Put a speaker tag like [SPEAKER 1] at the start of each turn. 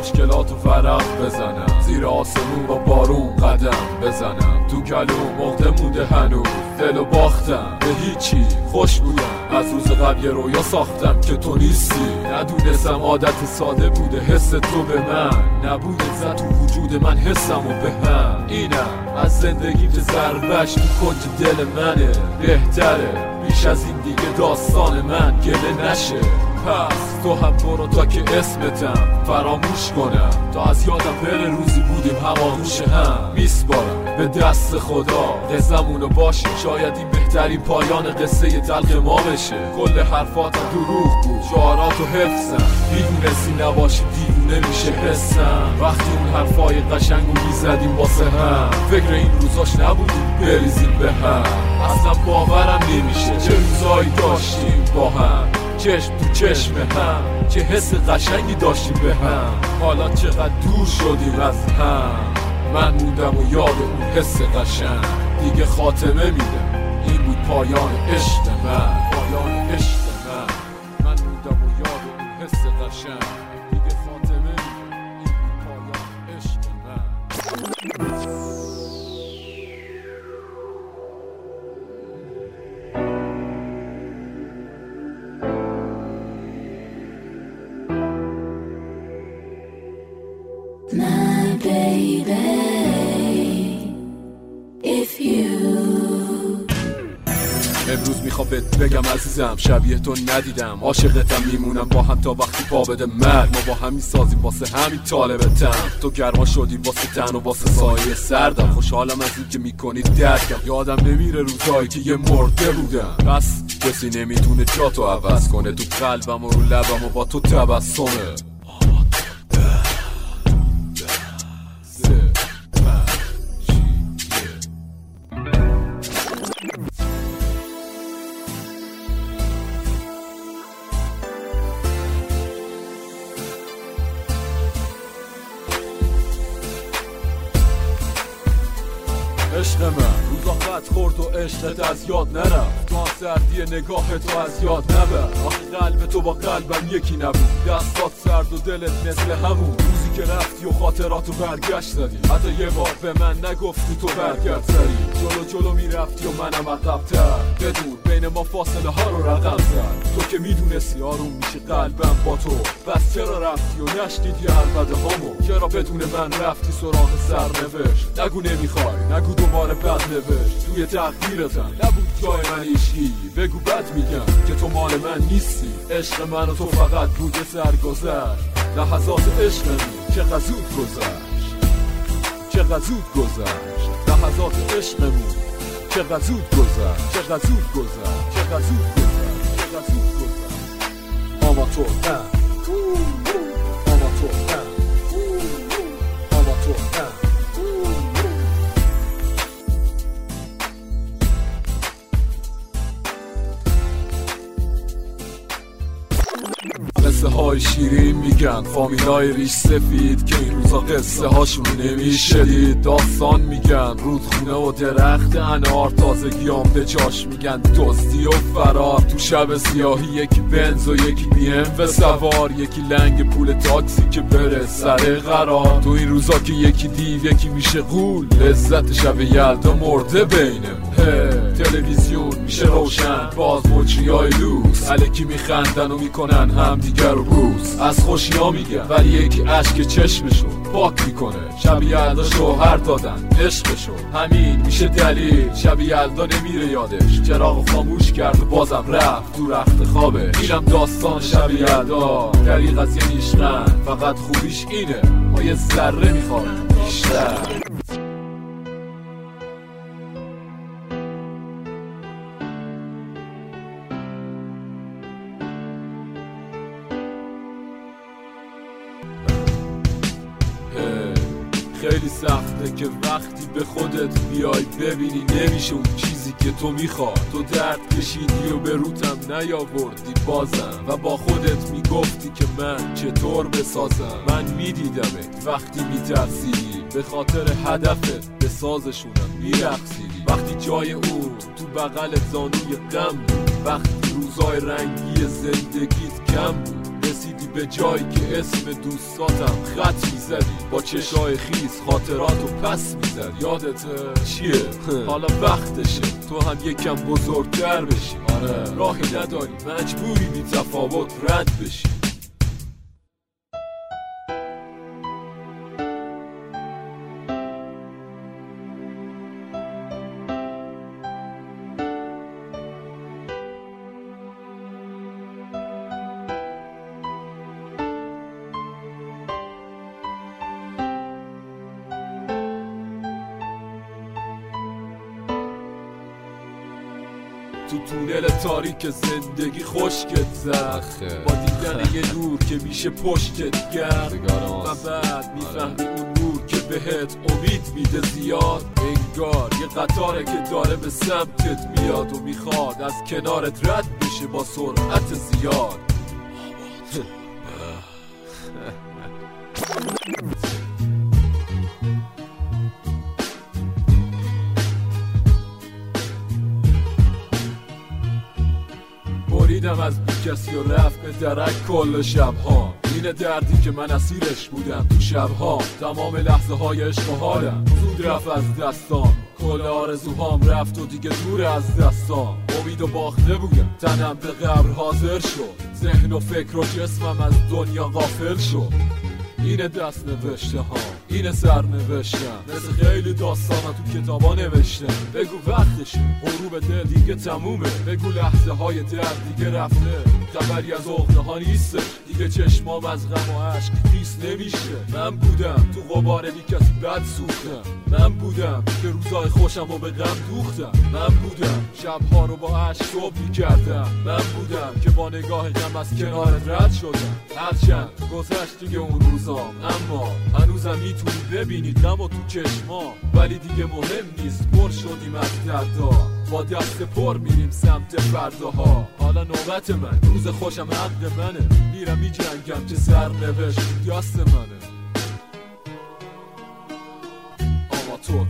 [SPEAKER 1] مشکلات و فرق بزنم. زیر آسمون با بارون قدم بزنم. تو کلوم مقده موده هنوز. دل و باختم. به هیچی خوش بودم. از روز قبل یه رویا ساختم که تو نیستی. ندونستم عادت ساده بوده. حس تو به من نبوده. زد تو وجود من حسم و به هم. اینم از زندگی که ضربش تو کنج دل منه. بهتره. بیش از این دیگه داستان من گله نشه. پس تو هم برو تا که اسمتم فراموش کنم. تا از یادم بره روزی بودیم هماغوش هم. میسپارم به دست خدا. قصمونو باشه شاید این بهترین پایان قصه تلق ما بشه. کل حرفاتم دروغ بود. شعاراتو حفظم. می‌دونستی نباشی دیوونه میشه حسم. وقتی اون حرفای قشنگو می‌زدیم واسه هم. فکر این روزاش نبودیم بریزیم به هم. اصلا باورم نمیشه چه روزایی داشتیم با هم. چشم تو چشم هم چه حس قشنگی داشتیم به هم. حالا چقدر دور شدیم از هم. من موندم و یاد اون حس قشنگ. دیگه خاتمه میدم این بود پایان عشق من. پایان عشق من. من موندم و یاد اون حس قشنگ. امروز می‌خوام بهت بگم عزیزم شبیه تو ندیدم عاشقتم میمونم با هم تا وقتی پا بده مرگ ما با هم می‌سازیم واسه همین طالبتم تو گرما شدی واسه تن و واسه سایه سردم خوشحالم از این که می‌کنی درکم یادم نمیره روزایی که یه مرده بودم پس کسی نمی‌تونه جاتو عوض کنه تو قلبم و رو لبم و با تو تبسمه عشق من. روزا خورد و عشقت از یاد نرفت. تو سردی نگاه تو از یاد نبر آخه قلب تو با قلبم یکی نبود. دستات سرد و دلت مثل همون. روزی که رفتی و خاطراتو برگشت زدی حتی یه بار به من نگفتی تو برگرد سری جلو جلو می‌رفتی و منم عقبتر بدون بین ما فاصله ها رو رقم زد. تو که می‌دونستی آروم میشه قلبم با تو. بس چرا رفتی و نشنیدی عربده هامو؟ چرا بدون من رفتی سراغ سرنوشت؟ نگو نمی‌خوای نگو دوباره بد نوشت. توی تقدیرتم نبود جای من ایشکی بگو بد میگم که تو مال من نیستی. عشق من و تو فقط بود سرگذشت. لحظات عشقمون چقدر زود گذشت. چقدر زود گذشت. لحظات عشقمون چقدر زود گذشت. چقدر زود گذشت. چقدر زود گذشت. چقدر زود گذشت. آماتور نه. های شیرین میگن. فامیل های ریش سفید که این روزا قصه هاشون نمی‌شدید داستان میگن. رودخونه و درخت انار. تازگیام به جاش میگن. دزدی و فرار. تو شب سیاهی یکی بنز و یکی بیم و سوار. یکی لنگ پول تاکسی که بره سر قرار. تو این روزا که یکی دیو یکی میشه غول. لذت شب یلدا مرده بینمون. تلویزیون میشه روشن. باز مجری های لوس الکی میخندن و می‌کنن هم دیگر رو بوس. از خوشی ها میگن ولی یکی اشک چشمشو پاک می‌کنه. شب یلدا شوهر دادن عشقشو. همین میشه دلیل. شب یلدا نمیره یادش. چراغ خاموش کرد و بازم رفت. تو رخت خوابه. اینم داستان شب یلدا دریق از یه فقط خوبیش اینه. ما یه ذره می‌خوایم. بیشتر. خیلی سخته که وقتی به خودت بیای ببینی نمیشه اون چیزی که تو می‌خوای. تو درد کشیدی و به روتم نیاوردی بازم. و با خودت می‌گفتی که من چطور بسازم. من میدیدمت وقتی میترسیدی. به خاطر هدفت به سازشونم میرقصیدی. وقتی جای اون تو بغل زانوی غم بود. وقتی روزای رنگی زندگیت کم بود. به جایی که اسم دوستاتم خط می‌زدی. با چشای خیز خاطراتو پس می‌زد یادت چیه؟ حالا وقتشه. تو هم یکم بزرگتر بشی. آره. راهی نداری. مجبوری بی تفاوت رد بشی. تو تونل تاریک زندگی خشکت زد. با دیدن یه نور که میشه پشتت گرد. و بعد می‌فهمی اون نور که بهت امید میده زیاد. انگار یه قطاره که داره به سمتت میاد و می‌خواد از کنارت رد بشه با سرعت زیاد. بریدم از بی کسی و رفت به درک کل شبها. این دردی که من اسیرش بودم تو شبها. تمام لحظه های عشق و حالم زود رفت از دستام. کل آرزوهام رفت و دیگه دور از دستام. امید و باخته بودم. تنم به قبر حاضر شد. ذهن و فکر و جسمم از دنیا غافل شد. اینه دست نوشته ها اینه سر نوشتم مثل خیلی داستان تو کتابا نوشتم. بگو وقتشه. غروب دل دیگه تمومه. بگو لحظه های درد دیگه رفته. خبری از عقده ها نیستش. دیگه چشمام از غم و عشق خیس نمیشه. من بودم تو غبار بی کسی بد سوختم من بودم که روزای خوشم و به غم دوختم. من بودم شبها رو با عشق صبح می‌کردم. من بودم که با نگاه غم از کنار رد شدم. هرچند گذشت دیگه اون روزام. اما هنوزم می‌تونی ببینی غم و تو چشما ولی دیگه مهم نیست پر شدیم از دردا. با دست پر میریم سمت فرداها حالا نوبت من روز خوشم عقد منه. میرم میجنگم که سر نوشت دست منه. آماتور